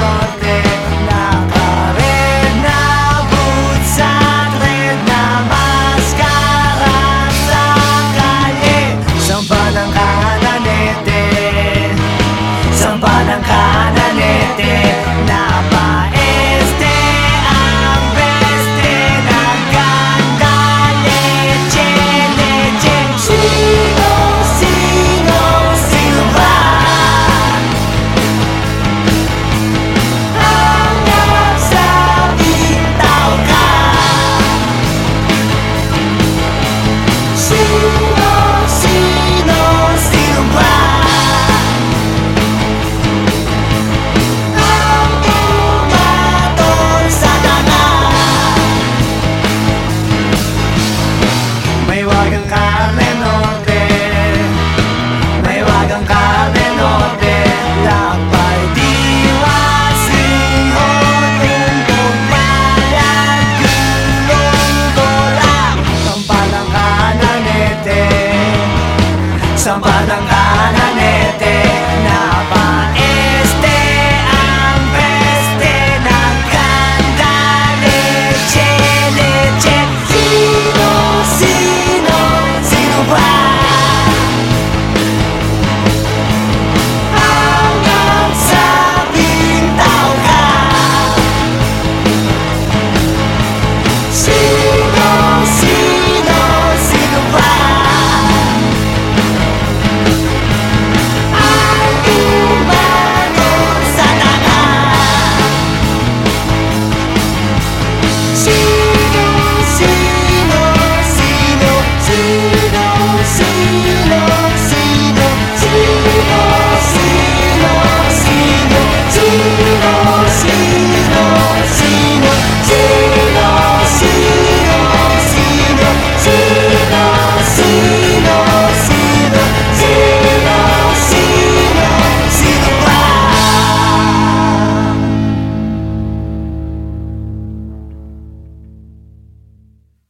rock. you.